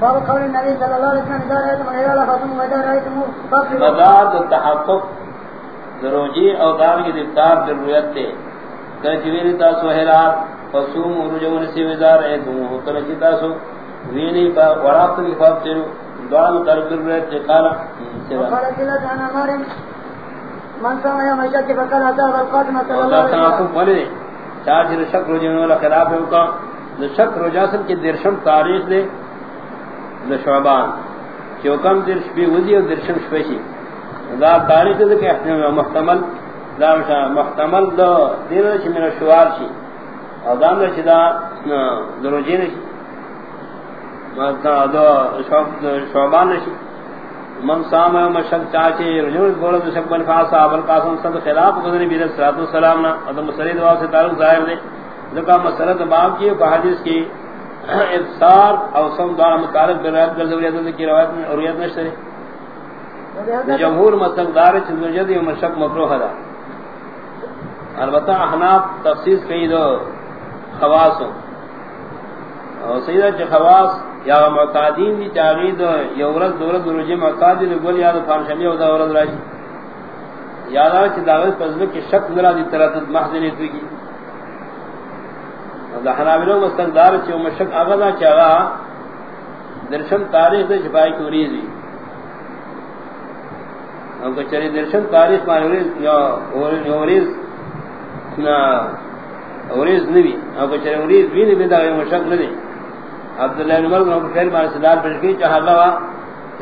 باب قول النبي صلى الله عليه وسلم اذا رايتم غير الله فاطم واذا رايتم فاطموا مداد التحقق دروجی او دار کی دفتار رویت تے۔ کچھ ویلی تاسو حیرات فصوم رجون سی اے دو کچھ تاسو ویلی پا ورابط کی فاب تیرو دعا مطرق در رویت تے عن امار من سمع يوم الشك فقال اتاه القادم صلى الله عليه وسلم. شک رجون والا خلاف ہے کا شک رجاسن کی درشم تاریخ دے شعبان کہ حکم درش بھی وزی اور درشم شپیشی. دا تاریخ دے کہ محتمل، دا محتمل دا دین چھ من شوار چھ اور دام دا چھ دا دروجین چھ دا شعبان چھ من سام مشک چاچے رجل بولد شک بن فاسا ابل قاسم صد خلاف گزری بیرت صلوات والسلام نا، ادم مسرید دعا تعلق ظاہر دے. ذکا مسرت باب کی حدیث کی ابصار او سم دعا متعلق بروایت گزوریت کی روایت میں اوریت نشری جمہور مسلک دار چنجد و مشک مکروہ دا البتہ احناف تخصیص کئی دو خواص اور سیدہ چ خواص یا معتادین دی تعقید یورز دورت دروجی معتادین گل یاد فارشمی او دا ورز راشی۔ یادا چ داغت فضل کی شک ذرا دی تردد محضنی تو کی۔ دا حنابلو مستق دار چ مشک اغدا چاغا درشم تاریخ دے چھپائی کی ریزی او کچری درشن تاریخ مانوریز یا اوریز نا اوریز نبی او کچری اوریز بھی نبی دا غیر مشک ندی. عبداللہ نمر کو خیر مار صدار پڑکی چاہا لوا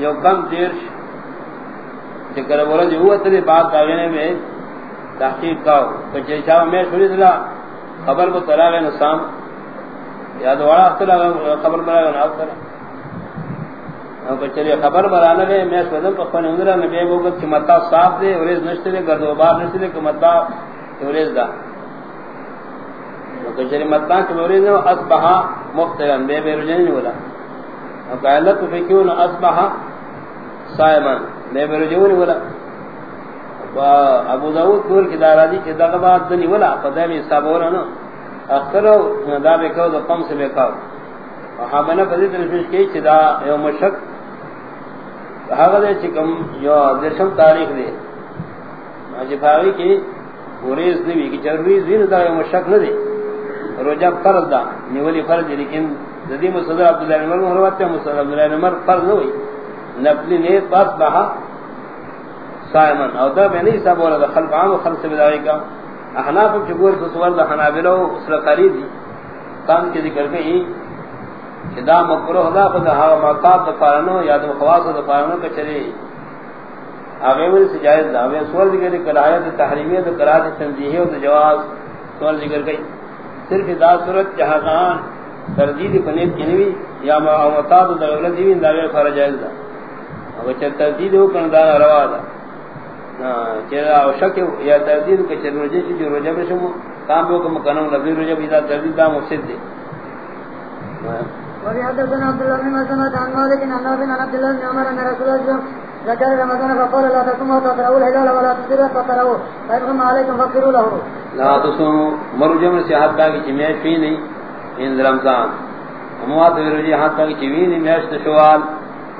یو کم دیرش چکر بولا جو ہوا تری بات داغینے میں تحقیق کاؤ. کچری چاہا میں سوری دلا خبر کو طلاق نسام یا دوارا اختلا خبر بلا گنا اختلا او کچری خبر برانا ہے میں سودم پخوانی اندرہ نبی بوگت چی مطا صاف دے، اوریز نشتے دے، گرد و بار نشتے دے، کہ مطا اوریز دا۔ کچری مطا چی اوریز نو، اصبحا مختلن بے بے رجنی ولا او قائلت فکیون اصبحا سائمان بے بے رجنی ولا ابو داود دور کی دارا دارادی چی دقبات دنی ولا پدامی صابورا نو اخترو دا بے کھو دا قم سے بے کھو وحابنا فضیت نشوش کی چی دا یو مشک. هغه دې چې کوم یو درشم تاریخ دی. چې پاوی کې ورېز دی وی کې چروي زین دا یو مشک نه دی. روزه فرض ده، نیولې فرض دي لیکن د دې مصدر عبد الله بن عمر روایت ته مصدر عبد الله بن عمر فرض نه نفلی نه پاس بها صائمن او دا به نه حساب ولا خلق عام او خلق بداوی کا. احناف چې ګور څه سوال د حنابلو سره خریدي تان کې ذکر کوي دا مکروہ دا خود ہا مقاب دا فارنو یا دا خواص دا فارنو کچری آگے میں سے جائز دا. میں سوال ذکر گئی کرایت تحریمیہ دا کرایت تنزیحی و دا جواز. سوال ذکر گئی صرف دا صورت جہاں کان تردید کنیت کنوی یا مطاب دا غلط دیوین دا غیر فارا جائز دا. اگر چر تردید ہو کن دا روا دا. چر شک یا تردید کچر رجی چی جو رجب شمو کام بو کم کنو لبی رجب دا تردید دا مفسد دے وفي حدثنا عبد الله بن مسلمة عن مالك عن نافع عن عبد الله بن عمر ان رسول الله ذكر رمضان فقال لا تصوموا تقرأوا الهلال ولا تفطروا فقرأوا فإنهم عليكم فقروا له. لا تصوموا مرجم سے حد کی جمعہ فی نہیں ان رمضان. اموات ورجی حد کی چوی نہیں میاشت شوال.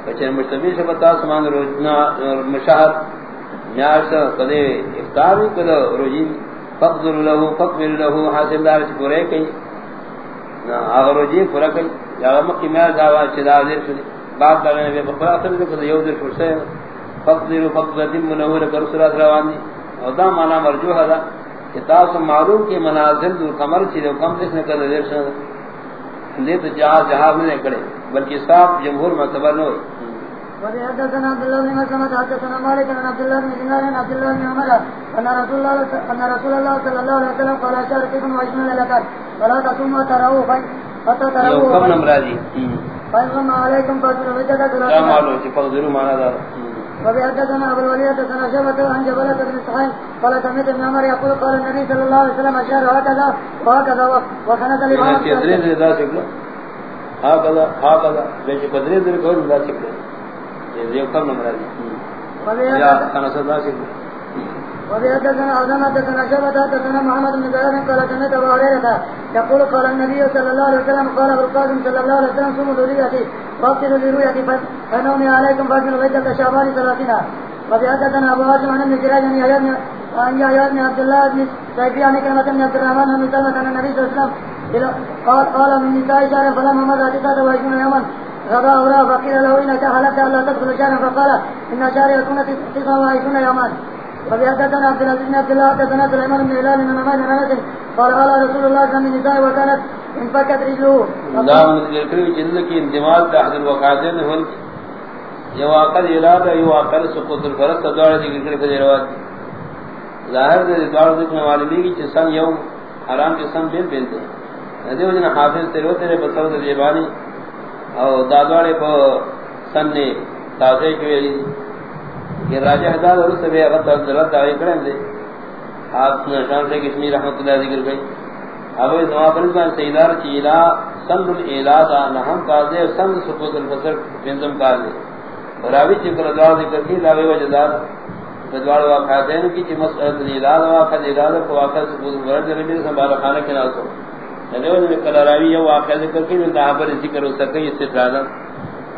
بچے مشتبی سے بتا سمان روزنا مشہر میاشت قدے افطار کدو روزی فقدر له فقبل له حاصل دار سے پورے کہیں نہ اگر روزی پورا کہیں یا مکی میں دعوا چدا دیر شدی۔ بعد دا نے بخرا اثر دے کہ یو دیر فرصے فقدر فقدر منور کر سرات روان دی او دا معنا مرجوح دا کہ تاس معلوم کی منازل دو قمر چھ کم دس نے کر دیر شد لے تو جہاں جہاں نے کرے بلکہ صاحب جمہور معتبر نہ ہوئی وحدثنا عبد الله بن مسلمة حدثنا مالك عن عبد الله بن دينار عن عبد الله بن عمر أن رسول الله أن رسول الله صلى الله عليه وسلم قال شارككم واشمل لك ولا تصوموا تروا حتى تروا كم نمرادي فإنهم عليكم فاصلوا مدة لا معلوم فقدروا معنا ذا وبحدثنا ابو الوليد حدثنا شعبة عن جبلة بن سحيم قال سمعت ابن عمر يقول قال النبي صلى الله عليه وسلم الشهر هكذا وهكذا وخنت لبعض هكذا هكذا. بيش قدرين ذلك هو شكل یہ کم نمبر ہے یا خنسہ ذا شکل وبحدثنا أعظم حدثنا شعبة حدثنا محمد بن زهير قال سمعت أبو هريرة يقول قال النبي صلى الله عليه وسلم قال ابو القاسم صلى الله عليه وسلم صوموا لرؤيتي واغسلوا لرؤيتي فنومي عليكم فاجملوا عدة شعبان ثلاثين وفي حدثنا ابو هاشم عن ابن جريج عن يحيى بن عن يحيى بن عبد الله بن سيفي عن كلمة بن عبد الرحمن بن سلمة عن النبي صلى الله عليه وسلم قال قال من نساء شهر فلما مضى تسعة وعشرون يوما غدا أورا فقيل له إنك حلفت ألا تدخل شهرا فقال إن شهر يكون تسعة وعشرون يوما وفي عبد العزيز بن عبد الله، حدثنا سليمان بن هلال بن نمان بن انس قال قال رسول الله صلى الله عليه وسلم وكانت انفكت رجله نام ذکر جن کی انتمال تحت الوقاتین ہن. یہ واقع ارادہ سقوط الفرد تدار ذکر کے روایت ظاہر ہے دوار ذکر والی بھی کہ سن یوم حرام کے سن بین بین دے. ندی وجن حافظ تیرو تیرے بسر دیبانی او دادواڑے کو سن نے تازے کے کہ راجہ حداد اور سبے غد عبداللہ دعوی کریں دے آپ نشان سے کشمی رحمت اللہ ذکر گئی اب اس نواب رضوان سیدار چیلا سند الالادہ نحم کازے سند سقوط الفسر بنظم کازے راوی چکر ادوار ذکر کی لاوی وجدار ادوار واقعاتین کی چی مسئلت الالادہ واقع الالادہ کو واقع سقوط الفسر جنبی رسم خانہ کے ناسو جنبی رسم کل راوی یہ واقع ذکر کی من دہبر ذکر اس سکی استفرادا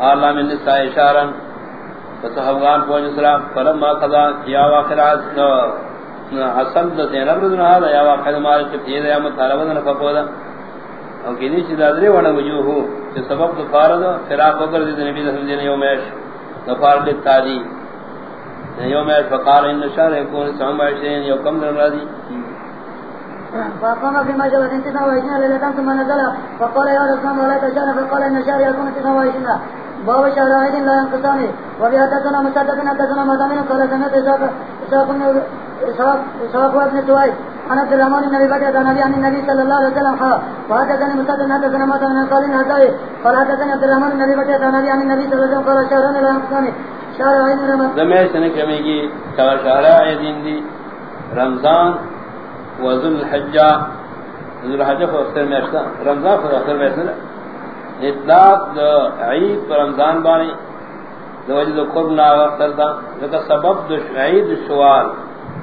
آلہ من نساء اشارا فصحبان پوچھ اسلام فلما قضا، یا واقع حسن زینب رضی اللہ عنہ یا واقع مال کے پیر یا مطالبہ نہ فقودا او کینی چیز ادرے ونا وجوہ کہ سبب تو فارض فراق وگر دی نبی صلی اللہ یوم ایش غفار کے تاری یوم ایش فقال ان شر یکون سام عشرین یو کم در راضی فقام في مجلس انتنا وعشرين ليلة ثم نزل. فقال يا رسول الله، لا تشار فقال ان شهر يكون تسعة وعشرين. باب شهر عيد لا ينقصان. وفي حدثنا مسدد حدثنا مدامين قال سمعت اسحاق بن اسحاق ابن سويد. عن عبد الرحمن النبي بكر عن عن النبي صلى الله عليه وسلم قال، وحدثني مسدد حدثنا مدامين قال ان هذا قال، حدثني عبد الرحمن النبي بكر عن عن النبي صلى الله عليه وسلم قال شهران لا ينقصان. شهر عيد رمضان زمے سنے کمی کی شهر عيد دی رمضان وذل الحجہ ذل الحجہ کو اکثر میں اشتا رمضان کو اکثر میں اشتا اطلاق عید پر رمضان بانی دو وجد قرب نا اکثر دا لکہ سبب دو عید شوال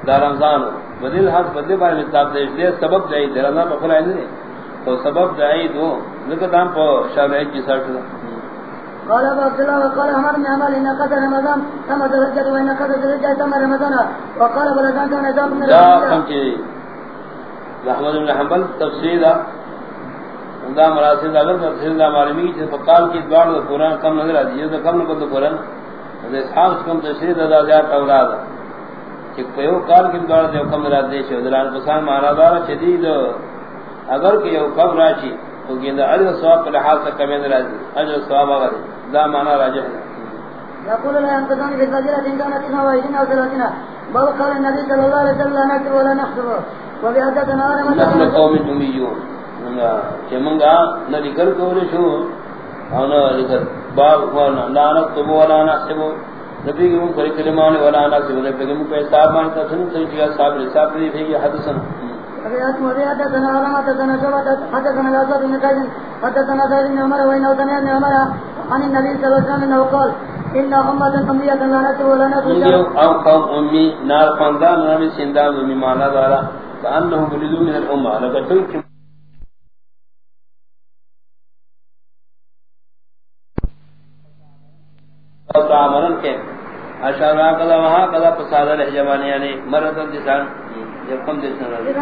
دا رمضان بدل حد بدل بانی اطلاق دے اس سبب دا عید رمضان پر خلا عید نہیں تو سبب دا عید ہو لکہ دام پر شاب عید کی دا قال ابو عبد الله وقال عمر بن عمر ان قدر رمضان كما تهجد وان قدر الرجال تم رمضان وقال بلدان كان نظام کم احمد بن حنبل تفسیر دا مراسل دا اگر تفسیر دا معلومی کی فقال کی دوار دا قرآن کم نظر آتی ہے تو کم نکل دا قرآن دا اسحاق کم تشرید دا دا زیاد اولاد کہ پیو کال کی دوار دا کم نظر آتی ہے دلان قسان مانا دارا شدید اگر کہ یو کم راشی، تو گیندہ عجر سواب پر لحاظ سے کمی نظر آتی عجر سواب اگر دا مانا راجح ہے۔ يقول لا ينقضون في إن كانت تسعة وعشرين أو ثلاثين بل قال النبي صلى الله عليه وسلم لا نكتب ولا نحسب نحن قوم أميون کہ منگا نہ لکر کول شو او نہ لکر باب وانا لا نكتب ولا نحسب نبی کی من کلمان ولا نحسب نبی کی پہ حساب مانتا سنو سنو صاحب حساب بھی بھی حدثنا حدثنا علم حدثنا شعبة حدثنا الأسود بن قيس حدثنا سيد بن عمر وإنه سمع ابن عمر عن النبي صلى الله عليه وسلم أنه قال إن أمة أمية لا نكتب ولا نحسب او قوم أمي نار خاندان نبی سندان معنى دارا كأنهم بلدوا من الأمة لقد تلك تعاملن کے اشارہ قضا وہاں قضا فساد الحجبانی یعنی مرتن دسان جب کم دسان رہا ہے